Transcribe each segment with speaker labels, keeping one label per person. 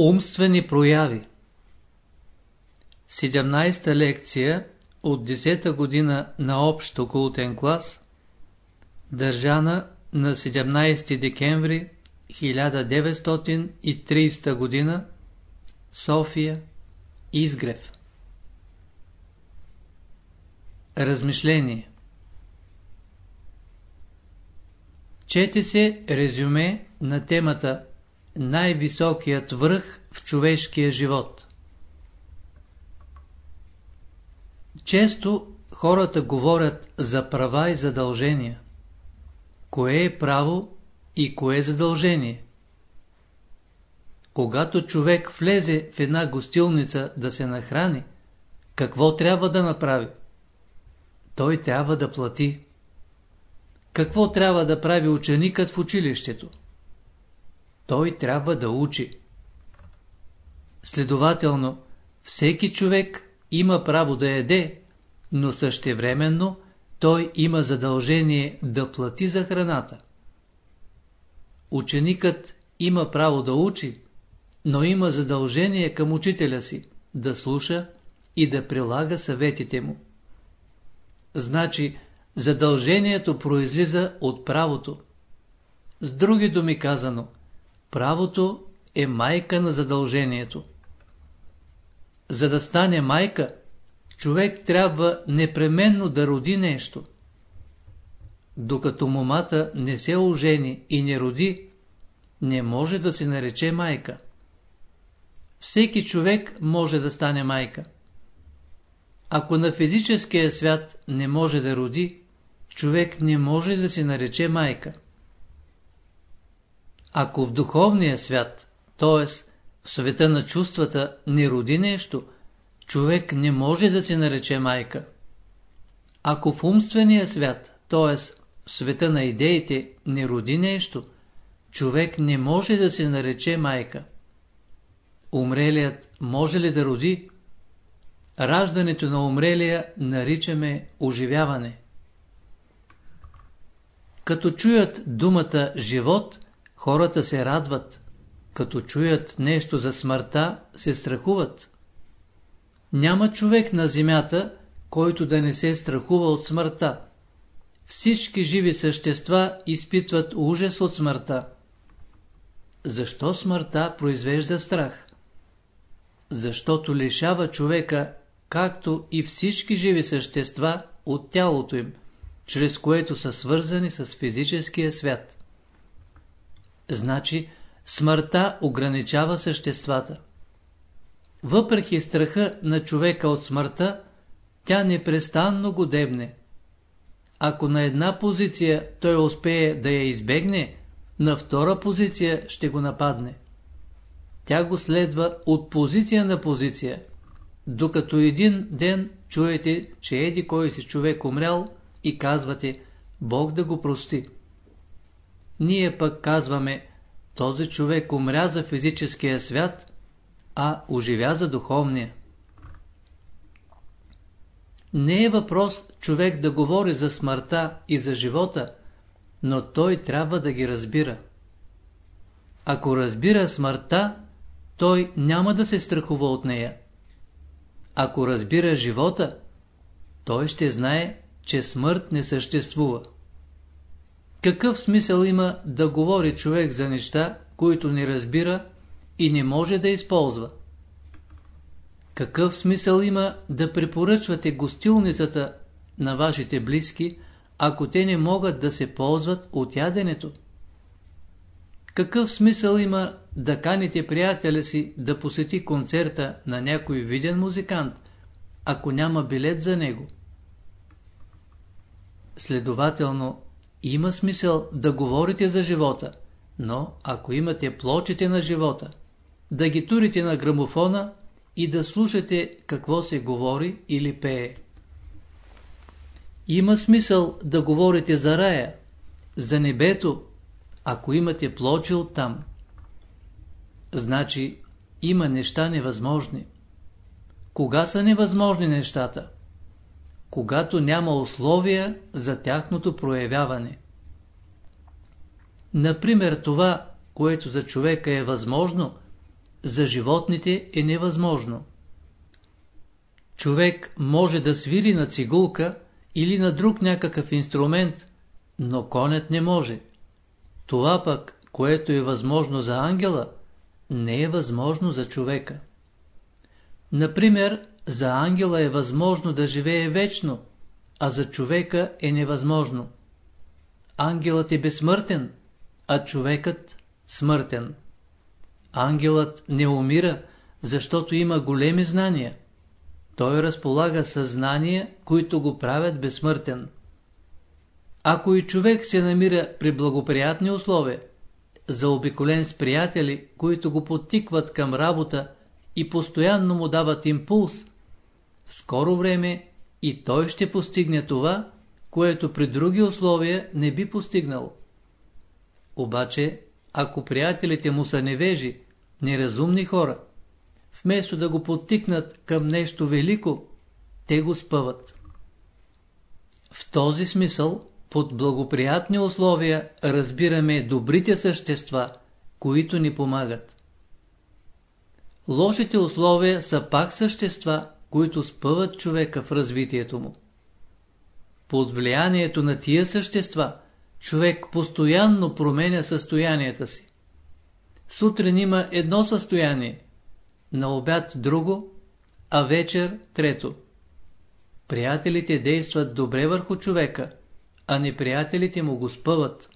Speaker 1: Умствени прояви. 17-та лекция от 10-та година на общ окултен клас държана на 17 декември 1930 година София Изгрев. Размишление. Чете се резюме на темата най-високият връх в човешкия живот. Често хората говорят за права и задължения. Кое е право и кое е задължение? Когато човек влезе в една гостилница да се нахрани, какво трябва да направи? Той трябва да плати. Какво трябва да прави ученикът в училището? Той трябва да учи. Следователно, всеки човек има право да еде, но същевременно той има задължение да плати за храната. Ученикът има право да учи, но има задължение към учителя си да слуша и да прилага съветите му. Значи, задължението произлиза от правото. С други думи казано – Правото е майка на задължението. За да стане майка, човек трябва непременно да роди нещо. Докато момата не се ожени и не роди, не може да се нарече майка. Всеки човек може да стане майка. Ако на физическия свят не може да роди, човек не може да се нарече майка. Ако в духовния свят, т.е. в света на чувствата, не роди нещо, човек не може да се нарече майка. Ако в умствения свят, т.е. в света на идеите, не роди нещо, човек не може да се нарече майка. Умрелият може ли да роди? Раждането на умрелия наричаме оживяване. Като чуят думата живот – Хората се радват, като чуят нещо за смъртта, се страхуват. Няма човек на земята, който да не се страхува от смъртта. Всички живи същества изпитват ужас от смъртта. Защо смъртта произвежда страх? Защото лишава човека, както и всички живи същества, от тялото им, чрез което са свързани с физическия свят. Значи, смъртта ограничава съществата. Въпреки страха на човека от смъртта, тя непрестанно го дебне. Ако на една позиция той успее да я избегне, на втора позиция ще го нападне. Тя го следва от позиция на позиция, докато един ден чуете, че еди кой си човек умрял и казвате Бог да го прости. Ние пък казваме, този човек умря за физическия свят, а оживя за духовния. Не е въпрос човек да говори за смъртта и за живота, но той трябва да ги разбира. Ако разбира смъртта, той няма да се страхува от нея. Ако разбира живота, той ще знае, че смърт не съществува. Какъв смисъл има да говори човек за неща, които не разбира и не може да използва? Какъв смисъл има да препоръчвате гостилницата на вашите близки, ако те не могат да се ползват от яденето? Какъв смисъл има да каните приятеля си да посети концерта на някой виден музикант, ако няма билет за него? Следователно, има смисъл да говорите за живота, но ако имате плочите на живота, да ги турите на грамофона и да слушате какво се говори или пее. Има смисъл да говорите за рая, за небето, ако имате плочи оттам. Значи, има неща невъзможни. Кога са невъзможни нещата? Когато няма условия за тяхното проявяване. Например, това, което за човека е възможно, за животните е невъзможно. Човек може да свири на цигулка или на друг някакъв инструмент, но конят не може. Това пък, което е възможно за ангела, не е възможно за човека. Например, за ангела е възможно да живее вечно, а за човека е невъзможно. Ангелът е безсмъртен, а човекът смъртен. Ангелът не умира, защото има големи знания. Той разполага съзнания, които го правят безсмъртен. Ако и човек се намира при благоприятни условия, заобиколен с приятели, които го потикват към работа и постоянно му дават импулс, в скоро време и той ще постигне това, което при други условия не би постигнал. Обаче, ако приятелите му са невежи, неразумни хора, вместо да го подтикнат към нещо велико, те го спъват. В този смисъл, под благоприятни условия, разбираме добрите същества, които ни помагат. Лошите условия са пак същества, които спъват човека в развитието му. Под влиянието на тия същества, човек постоянно променя състоянията си. Сутрин има едно състояние, на обяд друго, а вечер трето. Приятелите действат добре върху човека, а неприятелите му го спъват.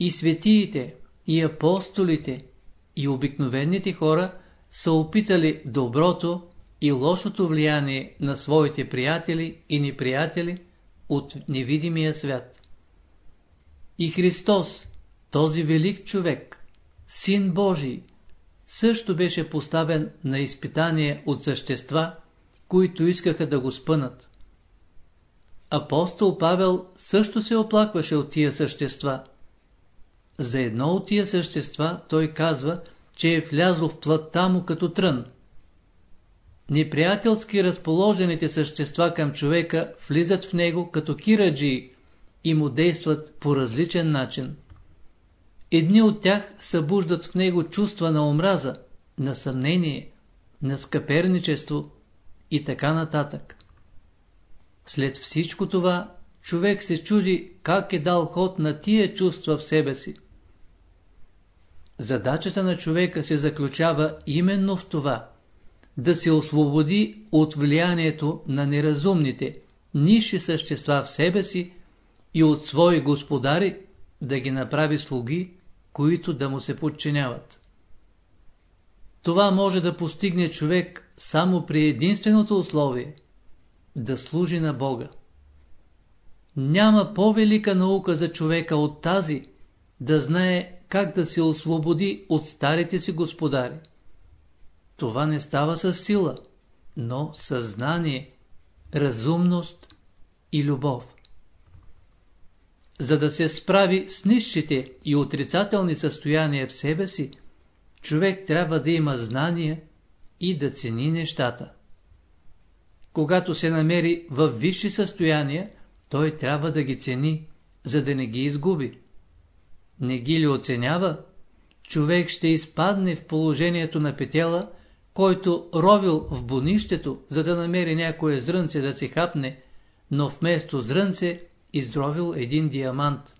Speaker 1: И светиите, и апостолите, и обикновените хора са опитали доброто и лошото влияние на своите приятели и неприятели от невидимия свят. И Христос, този велик човек, Син Божий, също беше поставен на изпитание от същества, които искаха да го спънат. Апостол Павел също се оплакваше от тия същества. За едно от тия същества той казва, че е влязъл в плътта му като трън. Неприятелски разположените същества към човека влизат в него като кираджии и му действат по различен начин. Едни от тях събуждат в него чувства на омраза, на съмнение, на скъперничество и така нататък. След всичко това, човек се чуди как е дал ход на тия чувства в себе си. Задачата на човека се заключава именно в това – да се освободи от влиянието на неразумните, ниши същества в себе си и от свои господари да ги направи слуги, които да му се подчиняват. Това може да постигне човек само при единственото условие – да служи на Бога. Няма по-велика наука за човека от тази, да знае как да се освободи от старите си господари. Това не става с сила, но съзнание, разумност и любов. За да се справи с нищите и отрицателни състояния в себе си, човек трябва да има знания и да цени нещата. Когато се намери в висши състояния, той трябва да ги цени, за да не ги изгуби. Не ги ли оценява, човек ще изпадне в положението на петела, който ровил в бонището, за да намери някое зрънце да се хапне, но вместо зрънце изровил един диамант.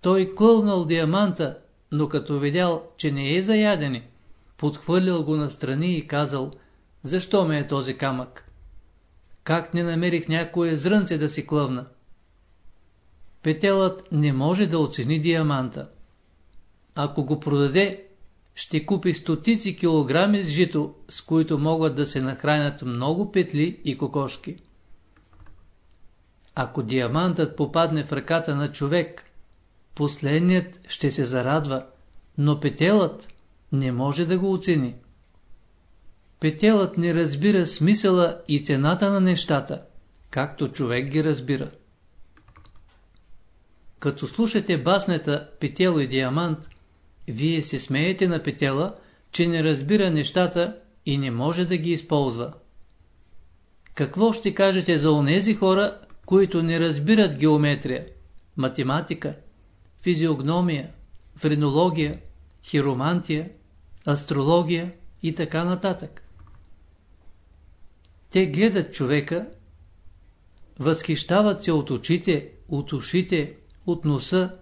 Speaker 1: Той клъвнал диаманта, но като видял, че не е за ядене, подхвърлил го настрани и казал, защо ме е този камък? Как не намерих някое зрънце да си клъвна? Петелът не може да оцени диаманта. Ако го продаде, ще купи стотици килограми с жито, с които могат да се нахранят много петли и кокошки. Ако диамантът попадне в ръката на човек, последният ще се зарадва, но петелът не може да го оцени. Петелът не разбира смисъла и цената на нещата, както човек ги разбира. Като слушате баснета Петело и Диамант, вие се смеете на Петела, че не разбира нещата и не може да ги използва. Какво ще кажете за онези хора, които не разбират геометрия, математика, физиогномия, френология, хиромантия, астрология и така нататък. Те гледат човека, възхищават се от очите, от ушите, от носа,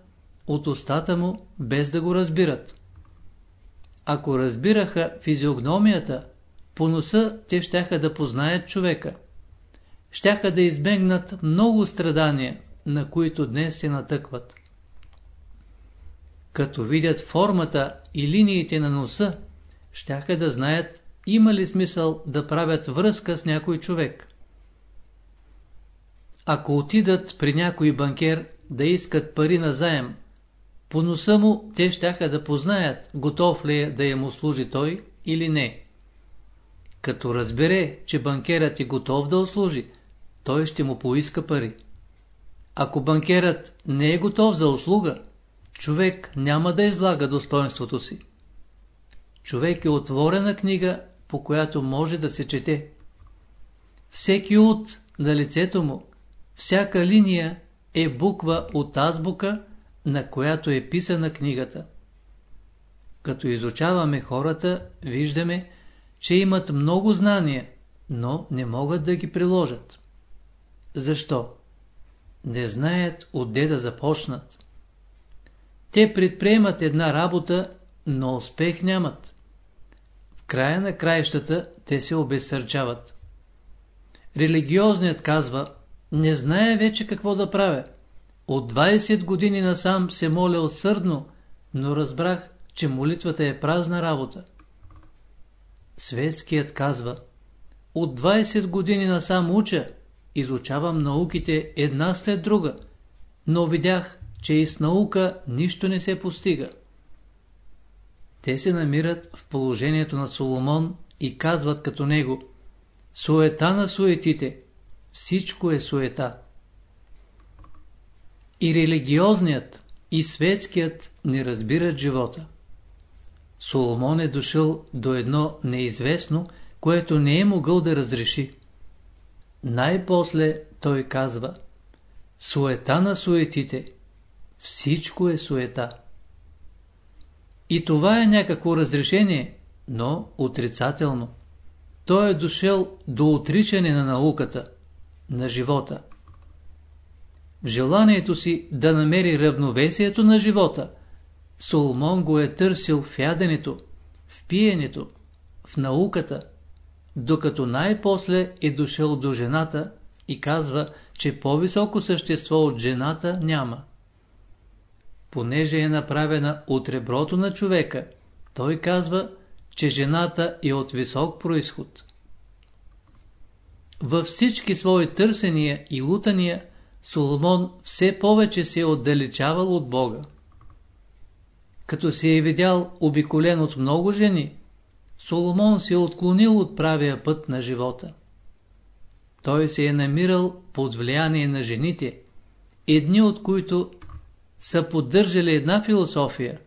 Speaker 1: от устата му, без да го разбират. Ако разбираха физиогномията, по носа те щяха да познаят човека. Щяха да избегнат много страдания, на които днес се натъкват. Като видят формата и линиите на носа, щяха да знаят има ли смисъл да правят връзка с някой човек. Ако отидат при някой банкер да искат пари на заем, по носа му те щяха да познаят готов ли е да им услужи той или не. Като разбере, че банкерът е готов да услужи, той ще му поиска пари. Ако банкерът не е готов за услуга, човек няма да излага достоинството си. Човек е отворена книга, по която може да се чете. Всеки от на лицето му, всяка линия е буква от азбука, на която е писана книгата. Като изучаваме хората, виждаме, че имат много знания, но не могат да ги приложат. Защо? Не знаят отде да започнат. Те предприемат една работа, но успех нямат. В края на краищата те се обезсърчават. Религиозният казва, не знае вече какво да правя. От 20 години насам се моля усърдно, но разбрах, че молитвата е празна работа. Светският казва, от 20 години насам уча, изучавам науките една след друга, но видях, че и с наука нищо не се постига. Те се намират в положението на Соломон и казват като него Суета на суетите, всичко е суета. И религиозният, и светският не разбират живота. Соломон е дошъл до едно неизвестно, което не е могъл да разреши. Най-после той казва Суета на суетите. Всичко е суета. И това е някакво разрешение, но отрицателно. Той е дошъл до отричане на науката, на живота. В желанието си да намери равновесието на живота, Соломон го е търсил в яденето, в пиенето, в науката, докато най-после е дошъл до жената и казва, че по-високо същество от жената няма. Понеже е направена от реброто на човека, той казва, че жената е от висок происход. Във всички свои търсения и лутания, Соломон все повече се е отдалечавал от Бога. Като се е видял обиколен от много жени, Соломон се е отклонил от правия път на живота. Той се е намирал под влияние на жените, едни от които са поддържали една философия,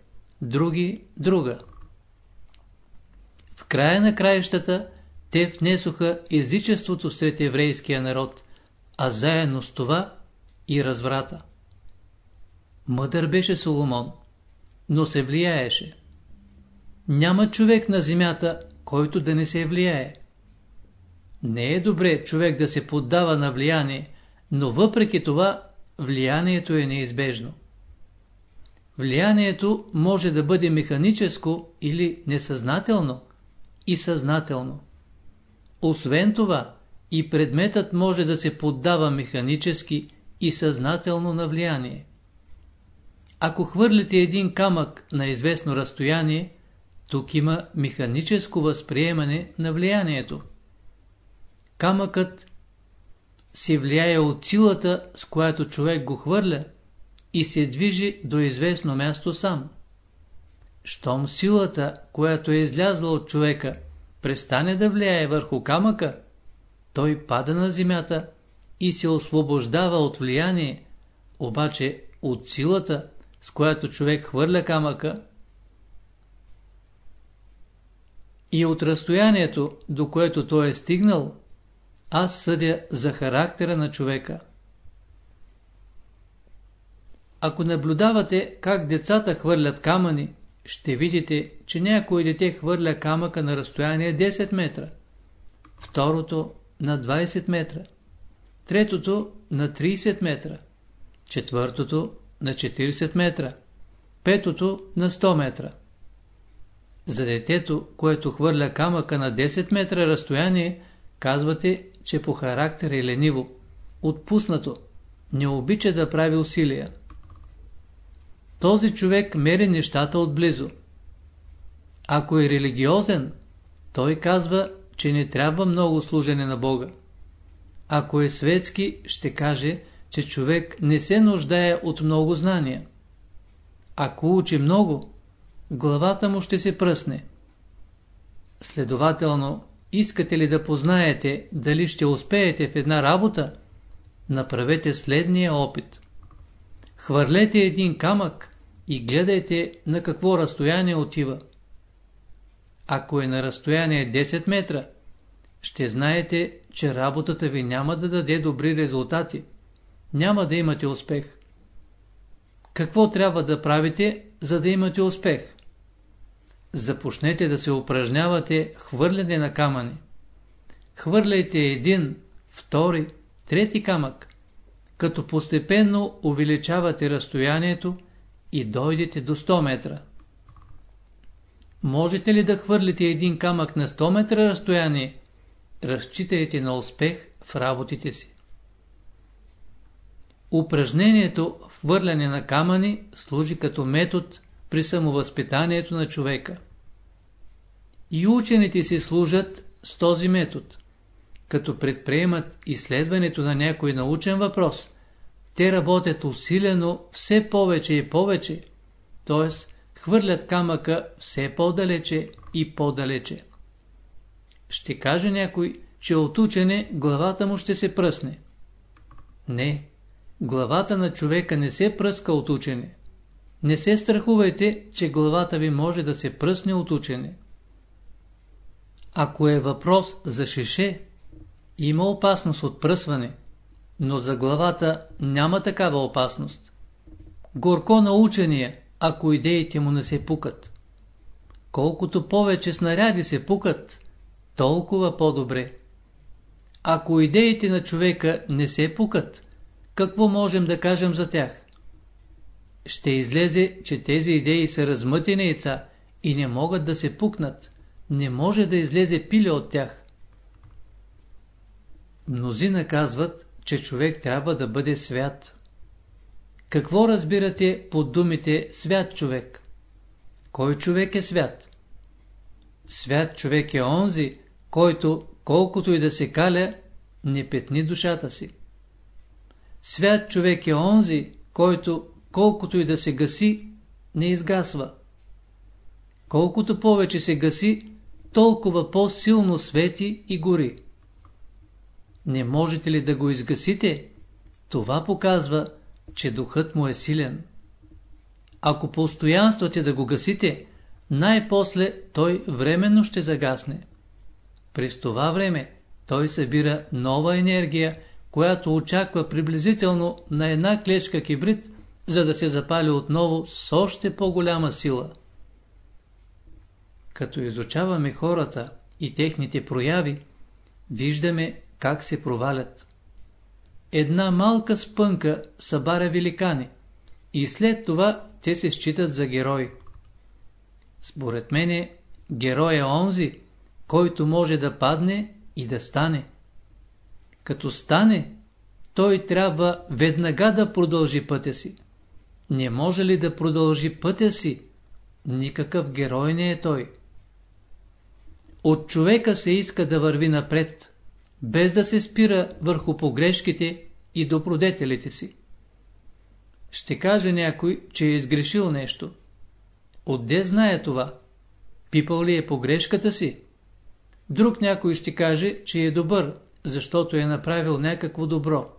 Speaker 1: други – друга. В края на краищата те внесоха езичеството сред еврейския народ, а заедно с това и разврата. Мъдър беше Соломон, но се влияеше. Няма човек на земята, който да не се влияе. Не е добре човек да се поддава на влияние, но въпреки това влиянието е неизбежно. Влиянието може да бъде механическо или несъзнателно и съзнателно. Освен това, и предметът може да се поддава механически и съзнателно на влияние. Ако хвърлите един камък на известно разстояние, тук има механическо възприемане на влиянието. Камъкът се влияе от силата, с която човек го хвърля и се движи до известно място сам. Щом силата, която е излязла от човека, престане да влияе върху камъка, той пада на земята и се освобождава от влияние, обаче от силата, с която човек хвърля камъка, и от разстоянието, до което той е стигнал, аз съдя за характера на човека. Ако наблюдавате как децата хвърлят камъни, ще видите, че някой дете хвърля камъка на разстояние 10 метра, второто на 20 метра, третото на 30 метра, четвъртото на 40 метра, петото на 100 метра. За детето, което хвърля камъка на 10 метра разстояние, казвате, че по характер е лениво, отпуснато, не обича да прави усилия. Този човек мери нещата отблизо. Ако е религиозен, той казва, че не трябва много служене на Бога. Ако е светски, ще каже, че човек не се нуждае от много знания. Ако учи много, главата му ще се пръсне. Следователно, искате ли да познаете дали ще успеете в една работа, направете следния опит. Хвърлете един камък и гледайте на какво разстояние отива. Ако е на разстояние 10 метра, ще знаете, че работата ви няма да даде добри резултати. Няма да имате успех. Какво трябва да правите, за да имате успех? Започнете да се упражнявате хвърляне на камъни. Хвърляйте един, втори, трети камък, като постепенно увеличавате разстоянието и дойдете до 100 метра. Можете ли да хвърлите един камък на 100 метра разстояние? Разчитайте на успех в работите си. Упражнението в хвърляне на камъни служи като метод при самовъзпитанието на човека. И учените си служат с този метод. Като предприемат изследването на някой научен въпрос, те работят усилено все повече и повече, т.е. хвърлят камъка все по-далече и по-далече. Ще каже някой, че от учене главата му ще се пръсне. Не, главата на човека не се пръска от учене. Не се страхувайте, че главата ви може да се пръсне от учене. Ако е въпрос за шише, има опасност от пръсване, но за главата няма такава опасност. Горко на учения, ако идеите му не се пукат. Колкото повече снаряди се пукат, толкова по-добре. Ако идеите на човека не се пукат, какво можем да кажем за тях? Ще излезе, че тези идеи са размътени яйца и не могат да се пукнат. Не може да излезе пиле от тях. Мнозина казват, че човек трябва да бъде свят. Какво разбирате под думите свят човек? Кой човек е свят? Свят човек е онзи, който, колкото и да се каля, не петни душата си. Свят човек е онзи, който, колкото и да се гаси, не изгасва. Колкото повече се гаси, толкова по-силно свети и гори. Не можете ли да го изгасите? Това показва, че духът му е силен. Ако постоянствате да го гасите, най-после той временно ще загасне. През това време той събира нова енергия, която очаква приблизително на една клечка кибрид, за да се запали отново с още по-голяма сила. Като изучаваме хората и техните прояви, виждаме как се провалят. Една малка спънка събаря великани и след това те се считат за герои. Според мене, герой е онзи, който може да падне и да стане. Като стане, той трябва веднага да продължи пътя си. Не може ли да продължи пътя си? Никакъв герой не е той. От човека се иска да върви напред, без да се спира върху погрешките и добродетелите си. Ще каже някой, че е изгрешил нещо. Отде знае това? Пипал ли е погрешката си? Друг някой ще каже, че е добър, защото е направил някакво добро.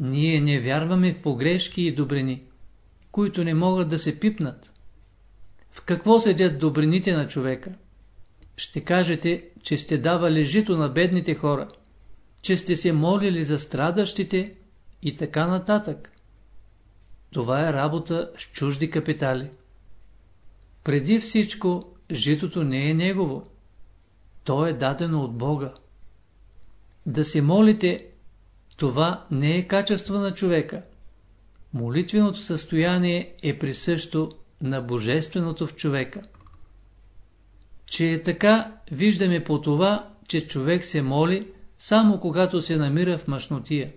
Speaker 1: Ние не вярваме в погрешки и добрини, които не могат да се пипнат. В какво седят добрините на човека? Ще кажете, че сте давали жито на бедните хора, че сте се молили за страдащите и така нататък. Това е работа с чужди капитали. Преди всичко, житото не е негово. То е дадено от Бога. Да се молите, това не е качество на човека. Молитвеното състояние е присъщо на Божественото в човека. Че е така, виждаме по това, че човек се моли, само когато се намира в мъжнотия.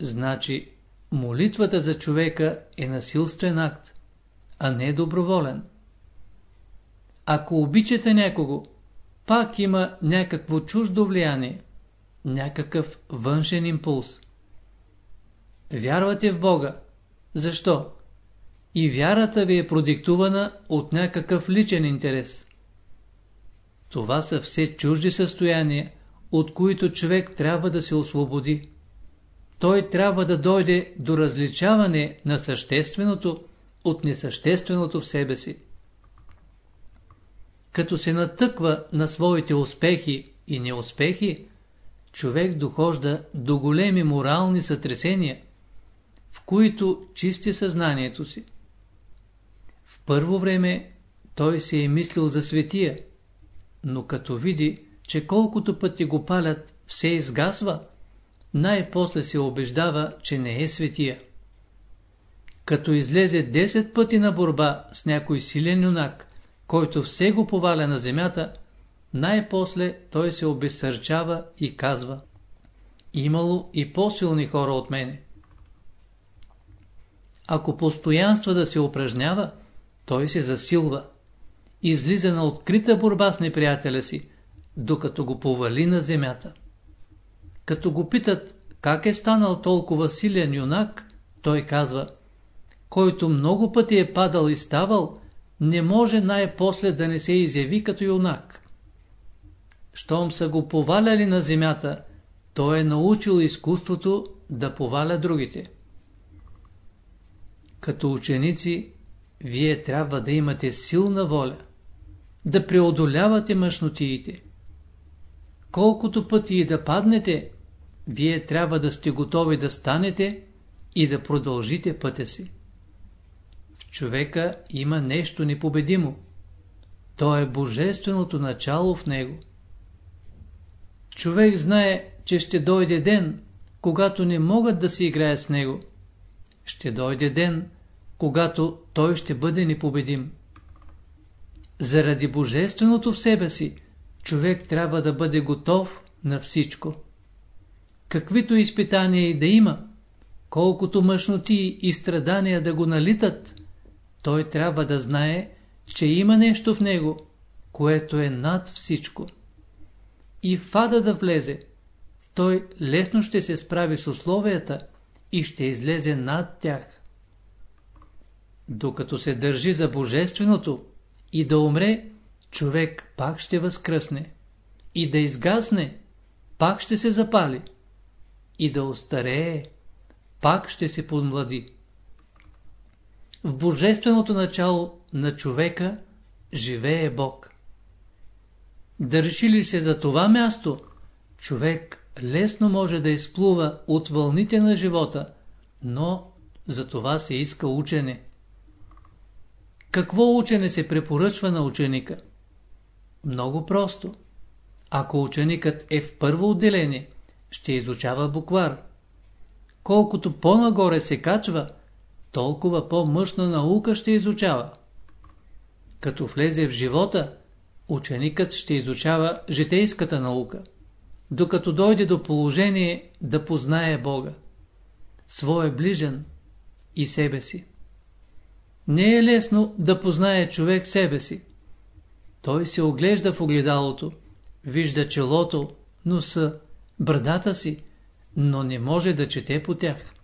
Speaker 1: Значи, молитвата за човека е насилствен акт, а не доброволен. Ако обичате някого, пак има някакво чуждо влияние, някакъв външен импулс. Вярвате в Бога. Защо? И вярата ви е продиктувана от някакъв личен интерес. Това са все чужди състояния, от които човек трябва да се освободи. Той трябва да дойде до различаване на същественото от несъщественото в себе си. Като се натъква на своите успехи и неуспехи, човек дохожда до големи морални сътресения, в които чисти съзнанието си. В първо време той се е мислил за светия, но като види, че колкото пъти го палят, все изгасва, най-после се убеждава, че не е светия. Като излезе 10 пъти на борба с някой силен юнак, който все го поваля на земята, най-после той се обесърчава и казва Имало и по-силни хора от мене. Ако постоянства да се упражнява, той се засилва. Излиза на открита борба с неприятеля си, докато го повали на земята. Като го питат как е станал толкова силен юнак, той казва Който много пъти е падал и ставал, не може най-после да не се изяви като юнак. Щом са го поваляли на земята, той е научил изкуството да поваля другите. Като ученици, вие трябва да имате силна воля, да преодолявате мъжнотиите. Колкото пъти и да паднете, вие трябва да сте готови да станете и да продължите пътя си. Човека има нещо непобедимо. То е божественото начало в него. Човек знае, че ще дойде ден, когато не могат да се играят с него. Ще дойде ден, когато той ще бъде непобедим. Заради божественото в себе си, човек трябва да бъде готов на всичко. Каквито изпитания и да има, колкото мъжноти и страдания да го налитат, той трябва да знае, че има нещо в него, което е над всичко. И в ада да влезе, той лесно ще се справи с условията и ще излезе над тях. Докато се държи за божественото и да умре, човек пак ще възкръсне. И да изгасне, пак ще се запали. И да остарее, пак ще се подмлади. В божественото начало на човека живее Бог. Държи ли се за това място, човек лесно може да изплува от вълните на живота, но за това се иска учене. Какво учене се препоръчва на ученика? Много просто. Ако ученикът е в първо отделение, ще изучава буквар. Колкото по-нагоре се качва, толкова по-мъжна наука ще изучава. Като влезе в живота, ученикът ще изучава житейската наука, докато дойде до положение да познае Бога, своя ближен и себе си. Не е лесно да познае човек себе си. Той се оглежда в огледалото, вижда челото, носа, брадата си, но не може да чете по тях.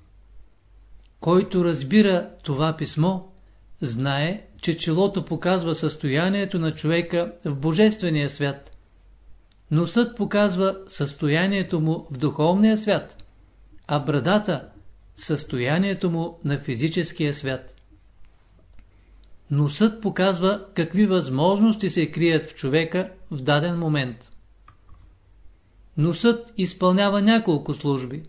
Speaker 1: Който разбира това писмо, знае, че челото показва състоянието на човека в Божествения свят. Носът показва състоянието му в духовния свят, а брадата – състоянието му на физическия свят. Носът показва какви възможности се крият в човека в даден момент. Носът изпълнява няколко служби.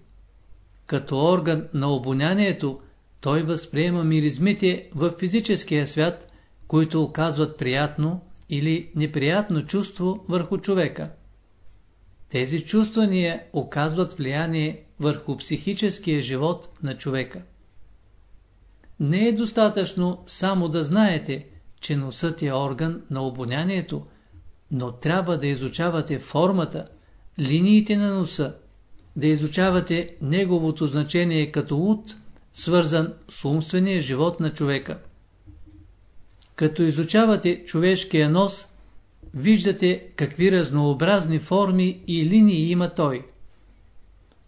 Speaker 1: Като орган на обонянието, той възприема миризмите в физическия свят които оказват приятно или неприятно чувство върху човека. Тези чувствания оказват влияние върху психическия живот на човека. Не е достатъчно само да знаете, че носът е орган на обонянието, но трябва да изучавате формата, линиите на носа, да изучавате неговото значение като ут, свързан с умствения живот на човека. Като изучавате човешкия нос, виждате какви разнообразни форми и линии има той.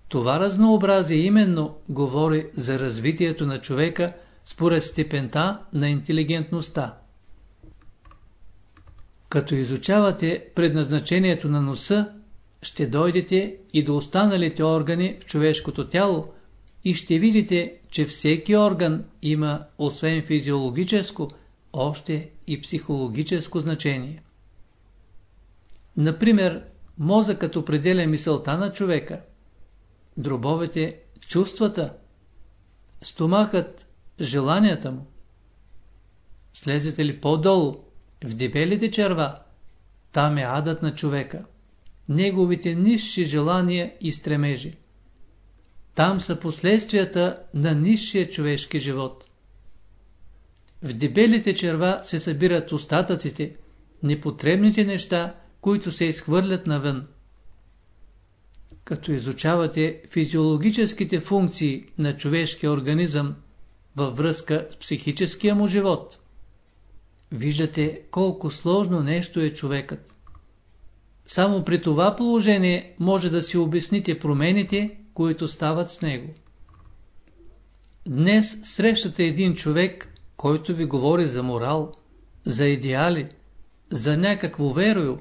Speaker 1: Това разнообразие именно говори за развитието на човека според степента на интелигентността. Като изучавате предназначението на носа, ще дойдете и до останалите органи в човешкото тяло и ще видите, че всеки орган има, освен физиологическо, още и психологическо значение. Например, мозъкът определя мисълта на човека, дробовете – чувствата, стомахът – желанията му. Слезете ли по-долу, в дебелите черва, там е адът на човека, неговите нисши желания и стремежи. Там са последствията на нисшия човешки живот. В дебелите черва се събират остатъците, непотребните неща, които се изхвърлят навън. Като изучавате физиологическите функции на човешкия организъм във връзка с психическия му живот, виждате колко сложно нещо е човекът. Само при това положение може да си обясните промените, които стават с него. Днес срещате един човек, който ви говори за морал, за идеали, за някакво верою,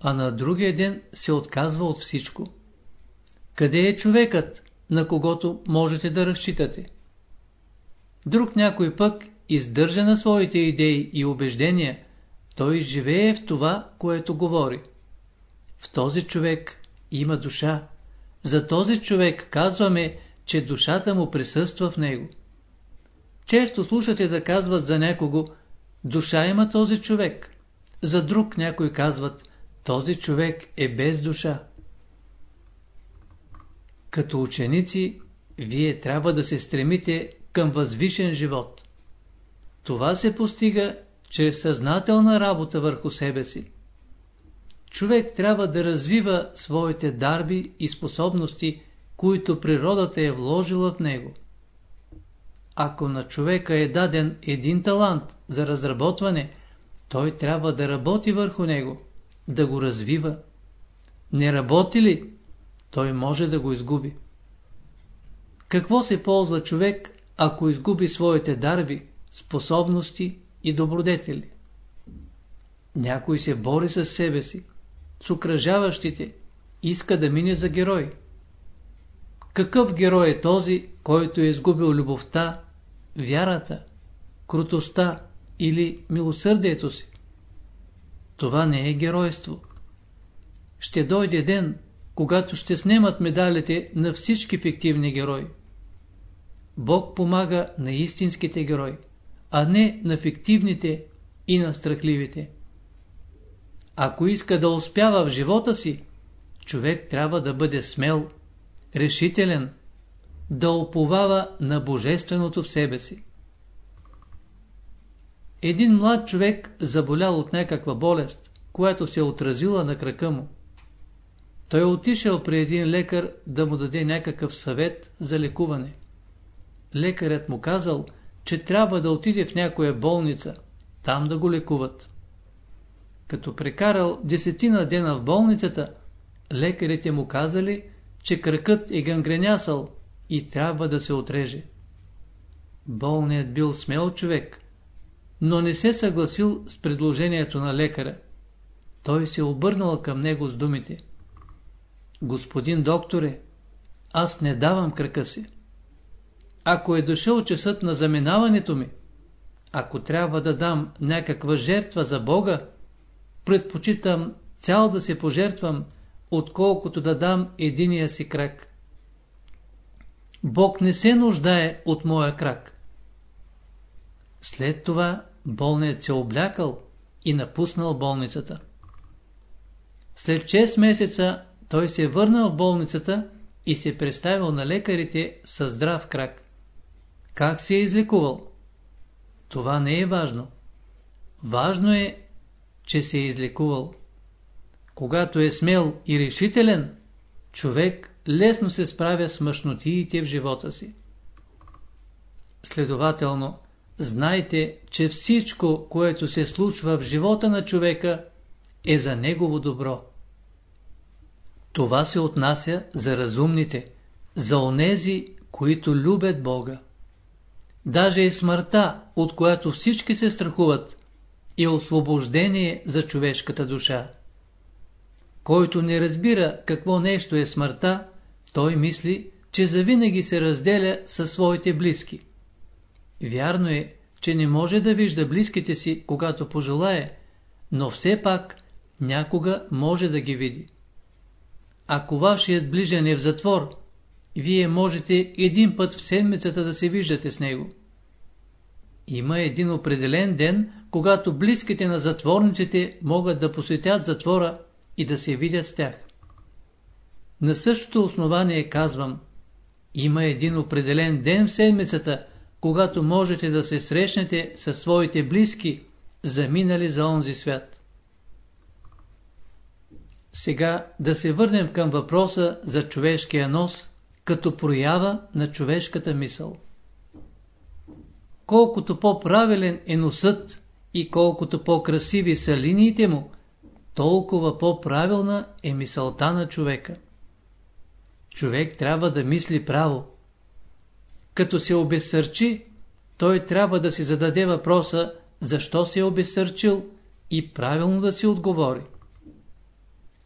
Speaker 1: а на другия ден се отказва от всичко. Къде е човекът, на когото можете да разчитате? Друг някой пък издържа на своите идеи и убеждения, той живее в това, което говори. В този човек има душа. За този човек казваме, че душата му присъства в него. Често слушате да казват за някого, душа има този човек. За друг някой казват, този човек е без душа. Като ученици, вие трябва да се стремите към възвишен живот. Това се постига чрез съзнателна работа върху себе си. Човек трябва да развива своите дарби и способности, които природата е вложила в него. Ако на човека е даден един талант за разработване, той трябва да работи върху него, да го развива. Не работи ли, той може да го изгуби. Какво се ползва човек, ако изгуби своите дарби, способности и добродетели? Някой се бори с себе си, с окръжаващите, иска да мине за герой. Какъв герой е този, който е изгубил любовта, вярата, крутостта или милосърдието си? Това не е геройство. Ще дойде ден, когато ще снемат медалите на всички фиктивни герои. Бог помага на истинските герои, а не на фиктивните и на страхливите. Ако иска да успява в живота си, човек трябва да бъде смел, решителен, да оповава на Божественото в себе си. Един млад човек заболял от някаква болест, която се е отразила на крака му. Той е отишъл при един лекар да му даде някакъв съвет за лекуване. Лекарят му казал, че трябва да отиде в някоя болница, там да го лекуват. Като прекарал десетина дена в болницата, лекарите му казали, че кръкът е гангренясал и трябва да се отреже. Болният бил смел човек, но не се съгласил с предложението на лекаря. Той се обърнал към него с думите. Господин докторе, аз не давам кръка си. Ако е дошъл часът на заминаването ми, ако трябва да дам някаква жертва за Бога, предпочитам цял да се пожертвам, отколкото да дам единия си крак. Бог не се нуждае от моя крак. След това болният се облякал и напуснал болницата. След 6 месеца той се е върнал в болницата и се представил на лекарите със здрав крак. Как се е излекувал? Това не е важно. Важно е, че се е излекувал. Когато е смел и решителен, човек лесно се справя с мъжнотиите в живота си. Следователно, знайте, че всичко, което се случва в живота на човека, е за негово добро. Това се отнася за разумните, за онези, които любят Бога. Даже и смъртта, от която всички се страхуват, е освобождение за човешката душа. Който не разбира какво нещо е смъртта, той мисли, че завинаги се разделя със своите близки. Вярно е, че не може да вижда близките си, когато пожелае, но все пак някога може да ги види. Ако вашият ближен е в затвор, вие можете един път в седмицата да се виждате с него. Има един определен ден, когато близките на затворниците могат да посетят затвора и да се видят с тях. На същото основание казвам, има един определен ден в седмицата, когато можете да се срещнете със своите близки, заминали за онзи свят. Сега да се върнем към въпроса за човешкия нос, като проява на човешката мисъл. Колкото по-правилен е носът и колкото по-красиви са линиите му, толкова по-правилна е мисълта на човека. Човек трябва да мисли право. Като се обесърчи, той трябва да си зададе въпроса, защо се е обесърчил и правилно да си отговори.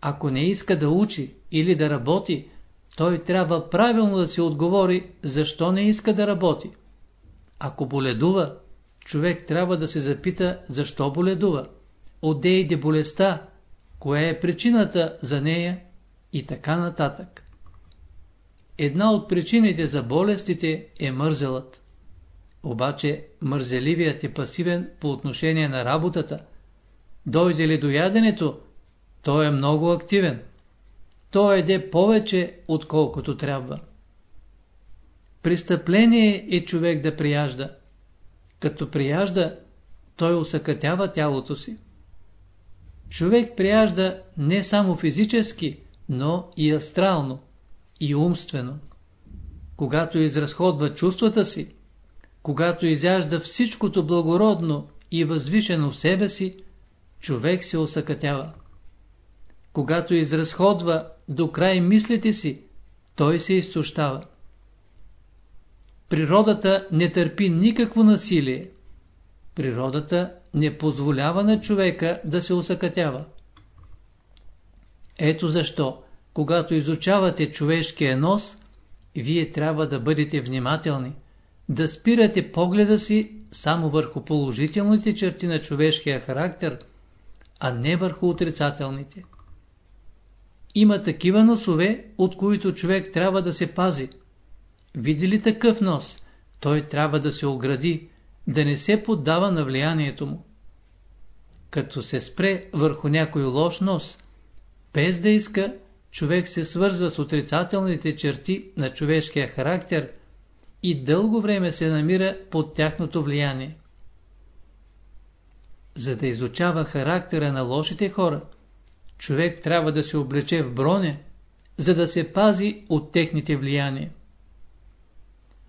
Speaker 1: Ако не иска да учи или да работи, той трябва правилно да си отговори, защо не иска да работи. Ако боледува, човек трябва да се запита, защо боледува, отде иде болестта, коя е причината за нея и така нататък. Една от причините за болестите е мързелът. Обаче мързеливият е пасивен по отношение на работата. Дойде ли до яденето, той е много активен. Той еде повече, отколкото трябва. Престъпление е човек да прияжда. Като прияжда, той усъкътява тялото си. Човек прияжда не само физически, но и астрално, и умствено. Когато изразходва чувствата си, когато изяжда всичкото благородно и възвишено в себе си, човек се усъкътява. Когато изразходва до край мислите си, той се изтощава. Природата не търпи никакво насилие. Природата не позволява на човека да се усъкътява. Ето защо, когато изучавате човешкия нос, вие трябва да бъдете внимателни, да спирате погледа си само върху положителните черти на човешкия характер, а не върху отрицателните. Има такива носове, от които човек трябва да се пази. Види ли такъв нос, той трябва да се огради, да не се поддава на влиянието му. Като се спре върху някой лош нос, без да иска, човек се свързва с отрицателните черти на човешкия характер и дълго време се намира под тяхното влияние. За да изучава характера на лошите хора, човек трябва да се облече в броня, за да се пази от техните влияния.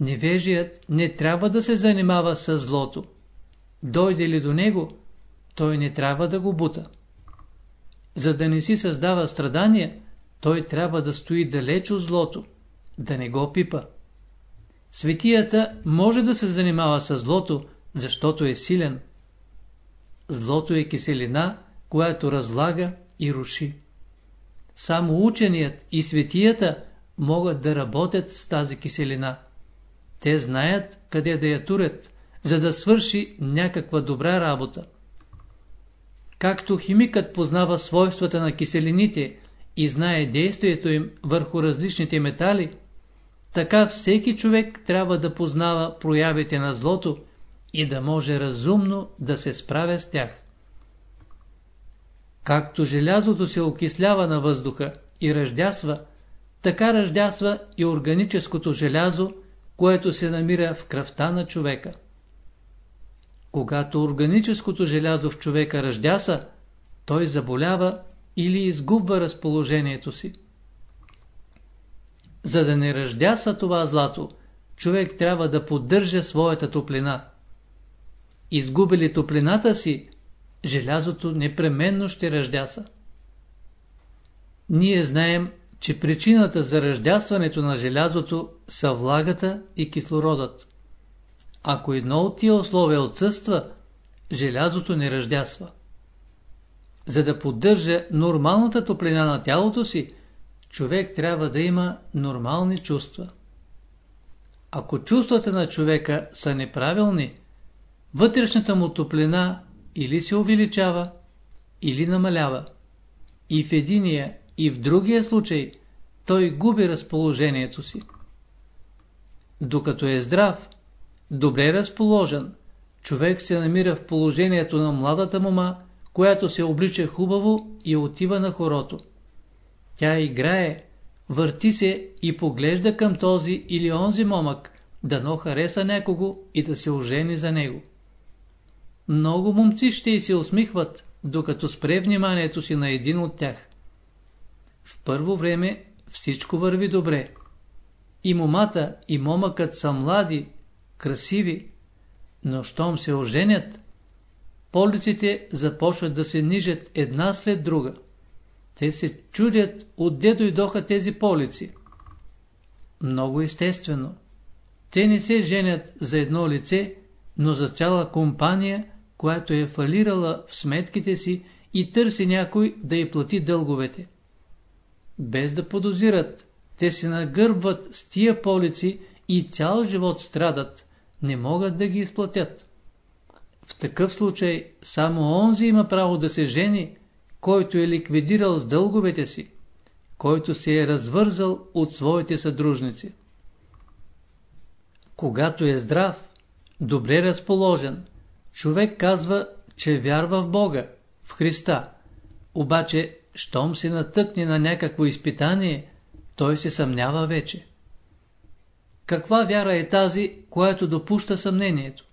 Speaker 1: Невежият не трябва да се занимава с злото. Дойде ли до него, той не трябва да го бута. За да не си създава страдания, той трябва да стои далеч от злото, да не го пипа. Светията може да се занимава с злото, защото е силен. Злото е киселина, която разлага и руши. Само ученият и светията могат да работят с тази киселина. Те знаят къде да я турят, за да свърши някаква добра работа. Както химикът познава свойствата на киселините и знае действието им върху различните метали, така всеки човек трябва да познава проявите на злото и да може разумно да се справя с тях. Както желязото се окислява на въздуха и ръждясва, така ръждясва и органическото желязо, което се намира в кръвта на човека. Когато органическото желязо в човека ръждяса, той заболява или изгубва разположението си. За да не ръждяса това злато, човек трябва да поддържа своята топлина. Изгуби ли топлината си, желязото непременно ще ръждяса. Ние знаем, че причината за ръждясването на желязото са влагата и кислородът. Ако едно от тия условия отсъства, желязото не ръждясва. За да поддържа нормалната топлина на тялото си, човек трябва да има нормални чувства. Ако чувствата на човека са неправилни, вътрешната му топлина или се увеличава, или намалява. И в единия, и в другия случай той губи разположението си. Докато е здрав, добре разположен, човек се намира в положението на младата мома, която се облича хубаво и отива на хорото. Тя играе, върти се и поглежда към този или онзи момък, дано хареса някого и да се ожени за него. Много момци ще и се усмихват, докато спре вниманието си на един от тях. В първо време всичко върви добре. И момата, и момъкът са млади, красиви, но щом се оженят, полиците започват да се нижат една след друга. Те се чудят отде дойдоха тези полици. Много естествено. Те не се женят за едно лице, но за цяла компания, която е фалирала в сметките си и търси някой да й плати дълговете. Без да подозират, те се нагърбват с тия полици и цял живот страдат, не могат да ги изплатят. В такъв случай само онзи има право да се жени, който е ликвидирал с дълговете си, който се е развързал от своите съдружници. Когато е здрав, добре разположен, човек казва, че вярва в Бога, в Христа. Обаче, щом се натъкне на някакво изпитание, той се съмнява вече. Каква вяра е тази, която допуща съмнението?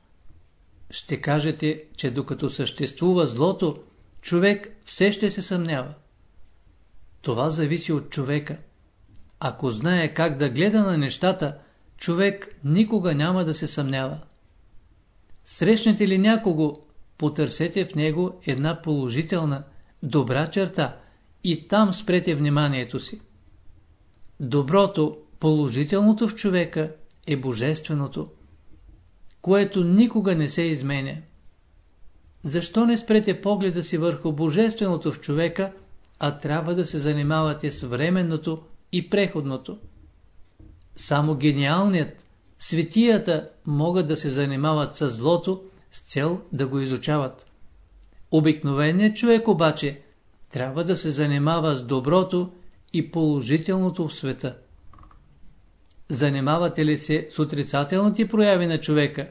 Speaker 1: Ще кажете, че докато съществува злото, човек все ще се съмнява. Това зависи от човека. Ако знае как да гледа на нещата, човек никога няма да се съмнява. Срещнете ли някого, потърсете в него една положителна, добра черта и там спрете вниманието си. Доброто, положителното в човека е божественото, което никога не се изменя. Защо не спрете погледа си върху божественото в човека, а трябва да се занимавате с временното и преходното? Само гениалният, светията могат да се занимават с злото с цел да го изучават. Обикновеният човек обаче трябва да се занимава с доброто и положителното в света. Занимавате ли се с отрицателните прояви на човека,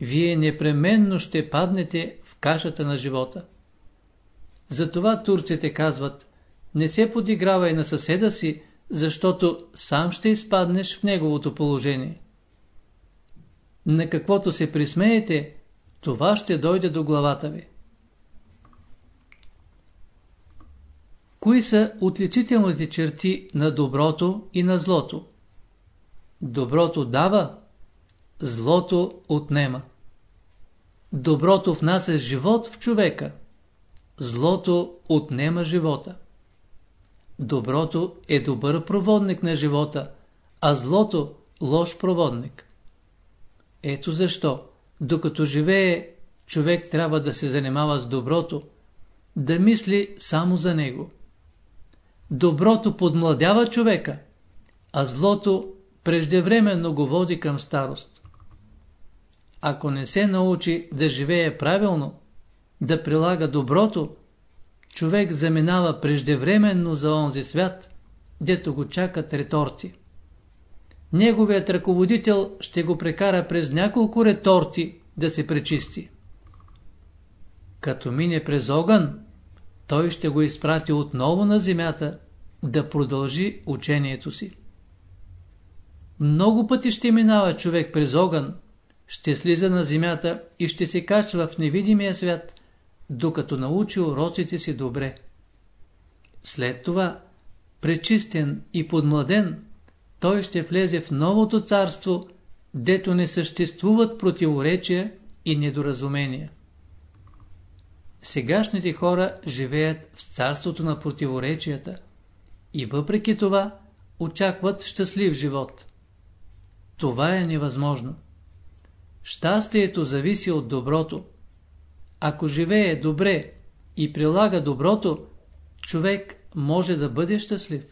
Speaker 1: вие непременно ще паднете в кашата на живота. Затова турците казват, не се подигравай на съседа си, защото сам ще изпаднеш в неговото положение. На каквото се присмеете, това ще дойде до главата ви. Кои са отличителните черти на доброто и на злото? Доброто дава, злото отнема. Доброто внася живот в човека, злото отнема живота. Доброто е добър проводник на живота, а злото лош проводник. Ето защо, докато живее, човек трябва да се занимава с доброто, да мисли само за него. Доброто подмладява човека, а злото преждевременно го води към старост. Ако не се научи да живее правилно, да прилага доброто, човек заминава преждевременно за онзи свят, дето го чакат реторти. Неговият ръководител ще го прекара през няколко реторти, да се пречисти. Като мине през огън, той ще го изпрати отново на земята да продължи учението си. Много пъти ще минава човек през огън, ще слиза на земята и ще се качва в невидимия свят, докато научи уроците си добре. След това, пречистен и подмладен, той ще влезе в новото царство, дето не съществуват противоречия и недоразумения. Сегашните хора живеят в царството на противоречията и въпреки това очакват щастлив живот. Това е невъзможно. Щастието зависи от доброто. Ако живее добре и прилага доброто, човек може да бъде щастлив.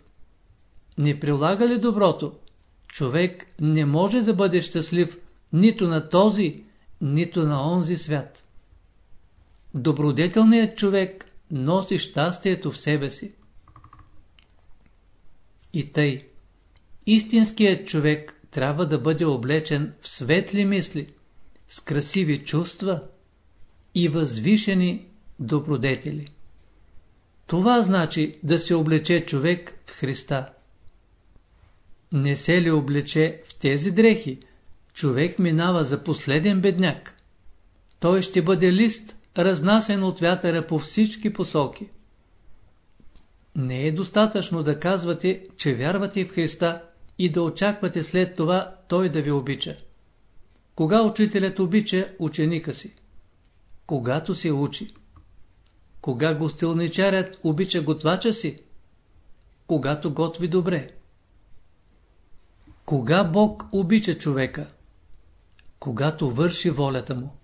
Speaker 1: Не прилага ли доброто, човек не може да бъде щастлив нито на този, нито на онзи свят. Добродетелният човек носи щастието в себе си. И тъй, истинският човек трябва да бъде облечен в светли мисли, с красиви чувства и възвишени добродетели. Това значи да се облече човек в Христа. Не се ли облече в тези дрехи, човек минава за последен бедняк. Той ще бъде лист, разнасен от вятъра по всички посоки. Не е достатъчно да казвате, че вярвате в Христа и да очаквате след това Той да ви обича. Кога учителят обича ученика си? Когато се учи. Кога гостилничарят обича готвача си? Когато готви добре. Кога Бог обича човека? Когато върши волята му.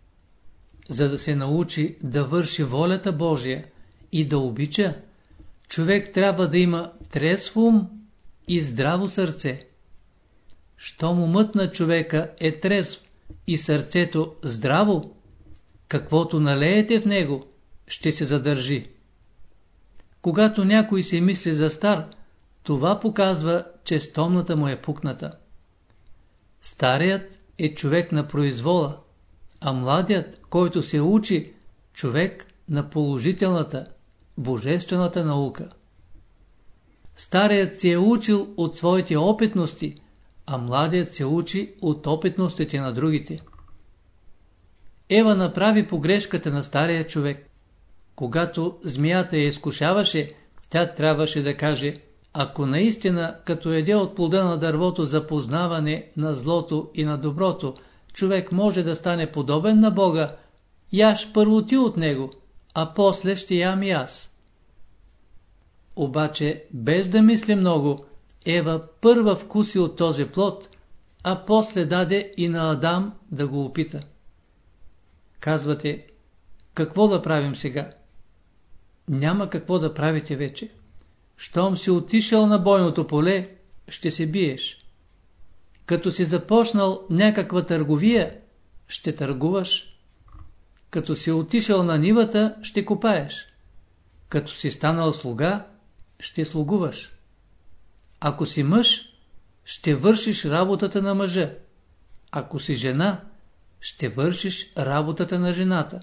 Speaker 1: За да се научи да върши волята Божия и да обича, човек трябва да има трезв ум и здраво сърце. Щом умът на човека е трезв и сърцето здраво, каквото налеете в него, ще се задържи. Когато някой се мисли за стар, това показва, че стомната му е пукната. Старият е човек на произвола, а младият, който се учи, човек на положителната, божествената наука. Старият се е учил от своите опитности, а младият се учи от опитностите на другите. Ева направи погрешката на стария човек. Когато змията я изкушаваше, тя трябваше да каже, ако наистина, като еде от плода на дървото за познаване на злото и на доброто, човек може да стане подобен на Бога, яш първо ти от него, а после ще ям и аз. Обаче, без да мисли много, Ева първа вкуси от този плод, а после даде и на Адам да го опита. Казвате, какво да правим сега? Няма какво да правите вече. Щом си отишъл на бойното поле, ще се биеш. Като си започнал някаква търговия, ще търгуваш. Като си отишъл на нивата, ще копаеш. Като си станал слуга, ще слугуваш. Ако си мъж, ще вършиш работата на мъжа. Ако си жена, ще вършиш работата на жената.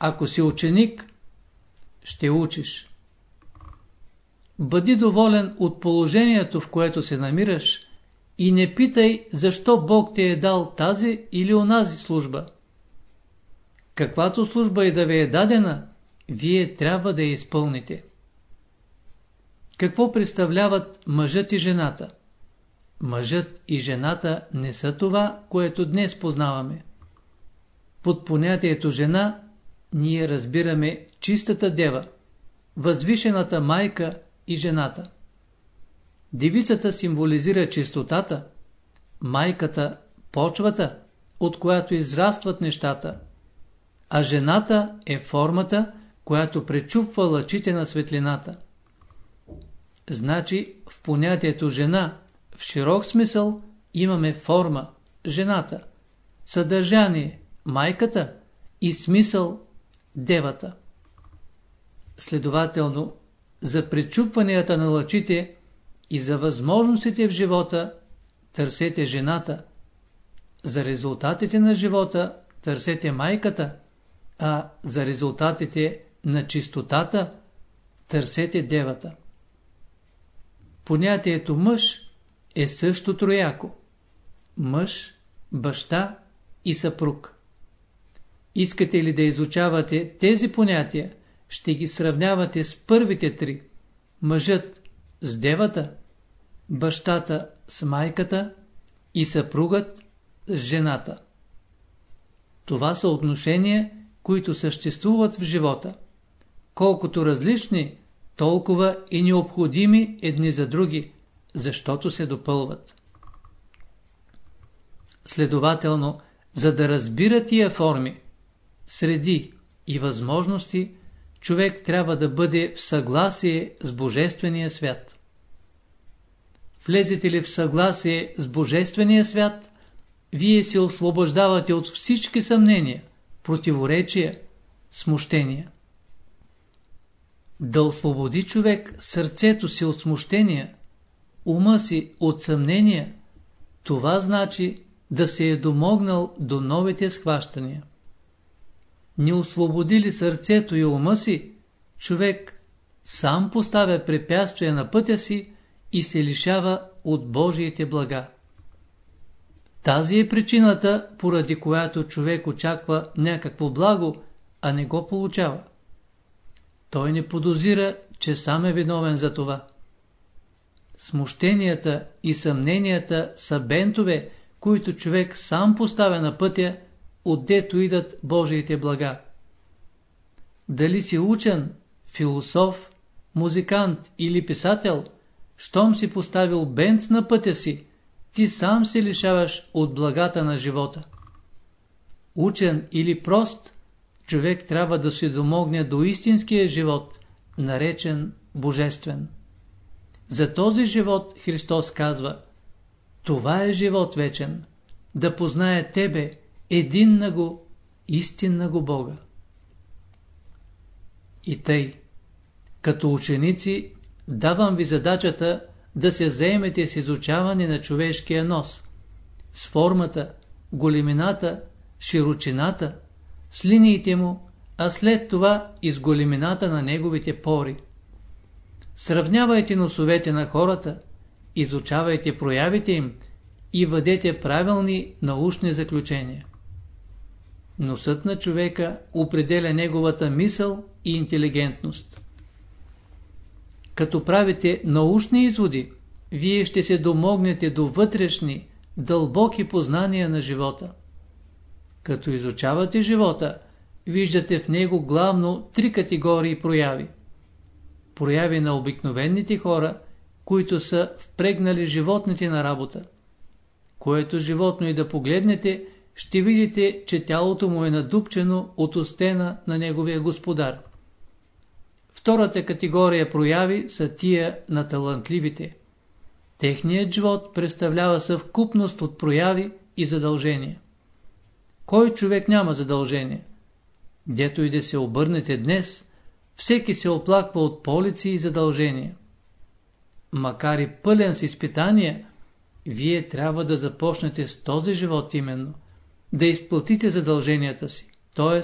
Speaker 1: Ако си ученик, ще учиш. Бъди доволен от положението, в което се намираш и не питай защо Бог ти е дал тази или онази служба. Каквато служба и да ви е дадена, вие трябва да я изпълните. Какво представляват мъжът и жената? Мъжът и жената не са това, което днес познаваме. Под понятието жена ние разбираме чистата дева, възвишената майка и жената. Девицата символизира чистотата, майката – почвата, от която израстват нещата, а жената е формата, която пречупва лъчите на светлината. Значи в понятието жена в широк смисъл имаме форма – жената, съдържание – майката и смисъл – девата. Следователно, за пречупванията на лъчите и за възможностите в живота търсете жената. За резултатите на живота търсете майката, а за резултатите на чистотата търсете девата. Понятието мъж е също трояко. Мъж, баща и съпруг. Искате ли да изучавате тези понятия, ще ги сравнявате с първите три. Мъжът с девата, бащата с майката и съпругът с жената. Това са отношения, които съществуват в живота. Колкото различни, толкова и необходими едни за други, защото се допълват. Следователно, за да разбира тия форми, среди и възможности, човек трябва да бъде в съгласие с Божествения свят. Влезете ли в съгласие с Божествения свят, вие се освобождавате от всички съмнения, противоречия, смущения. Да освободи човек сърцето си от смущения, ума си от съмнения, това значи да се е домогнал до новите схващания. Не освободи ли сърцето и ума си, човек сам поставя препятствия на пътя си и се лишава от Божиите блага. Тази е причината, поради която човек очаква някакво благо, а не го получава. Той не подозира, че сам е виновен за това. Смущенията и съмненията са бентове, които човек сам поставя на пътя, отдето идат Божиите блага. Дали си учен, философ, музикант или писател, щом си поставил бент на пътя си, ти сам се лишаваш от благата на живота. Учен или прост, човек трябва да се домогне до истинския живот, наречен божествен. За този живот Христос казва, това е живот вечен, да познае Тебе, един на го, истинна го Бога. И тъй, като ученици, давам ви задачата да се заемете с изучаване на човешкия нос, с формата, големината, широчината, с линиите му, а след това и с големината на неговите пори. Сравнявайте носовете на хората, изучавайте проявите им и въдете правилни научни заключения. Носът на човека определя неговата мисъл и интелигентност. Като правите научни изводи, вие ще се домогнете до вътрешни, дълбоки познания на живота. Като изучавате живота, виждате в него главно три категории прояви. Прояви на обикновените хора, които са впрегнали животните на работа. Което животно и да погледнете – ще видите, че тялото му е надупчено от остена на неговия господар. Втората категория прояви са тия на талантливите. Техният живот представлява съвкупност от прояви и задължения. Кой човек няма задължения? Дето и да се обърнете днес, всеки се оплаква от полици и задължения. Макар и пълен с изпитания, вие трябва да започнете с този живот именно – да изплатите задълженията си, т.е.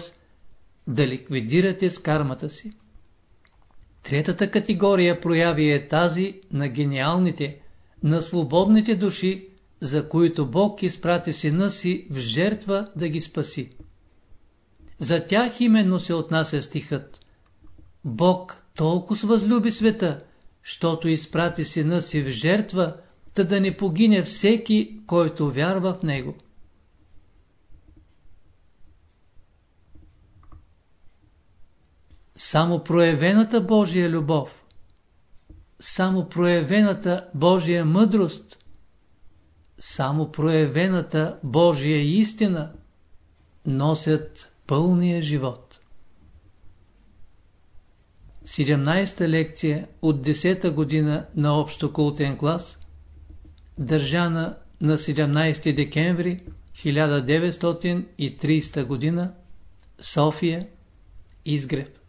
Speaker 1: да ликвидирате с кармата си. Третата категория прояви е тази на гениалните, на свободните души, за които Бог изпрати сина си в жертва да ги спаси. За тях именно се отнася стихът. Бог толкова възлюби света, щото изпрати сина си в жертва, та да не погине всеки, който вярва в него. Само проявената Божия любов, само проявената Божия мъдрост, само проявената Божия истина носят пълния живот. 17-та лекция от 10-та година на общо култен клас, държана на 17 декември 1930 година, София, Изгрев.